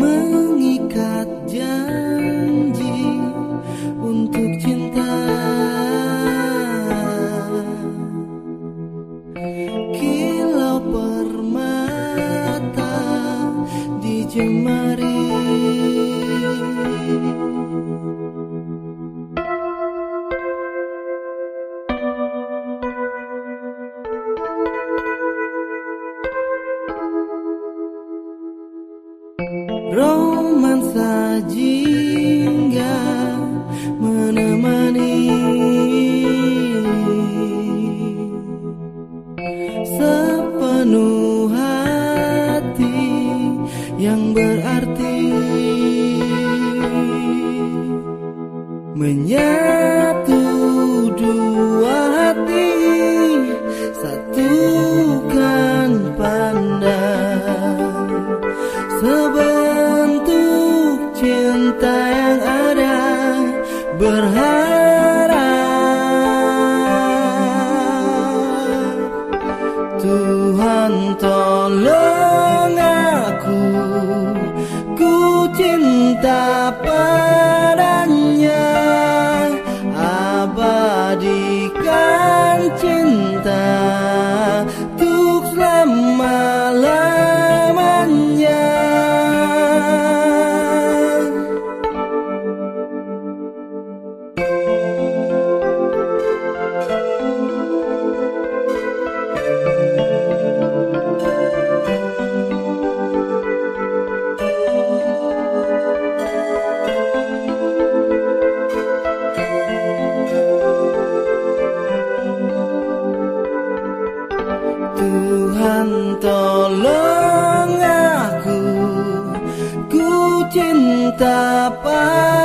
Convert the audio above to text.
Mengikat janji untuk romansa jingga menemani. Sepenuh hati yang berarti menyatu dua hati satukan pandang. Sebentuk cinta yang ada berharap. Tuhan tolong aku ku cinta padanya. Abadikan cinta padanya